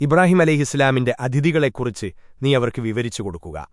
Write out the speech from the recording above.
ഇബ്രാഹിം അലഹിസ്ലാമിന്റെ അതിഥികളെക്കുറിച്ച് നീ അവർക്ക് വിവരിച്ചു കൊടുക്കുക.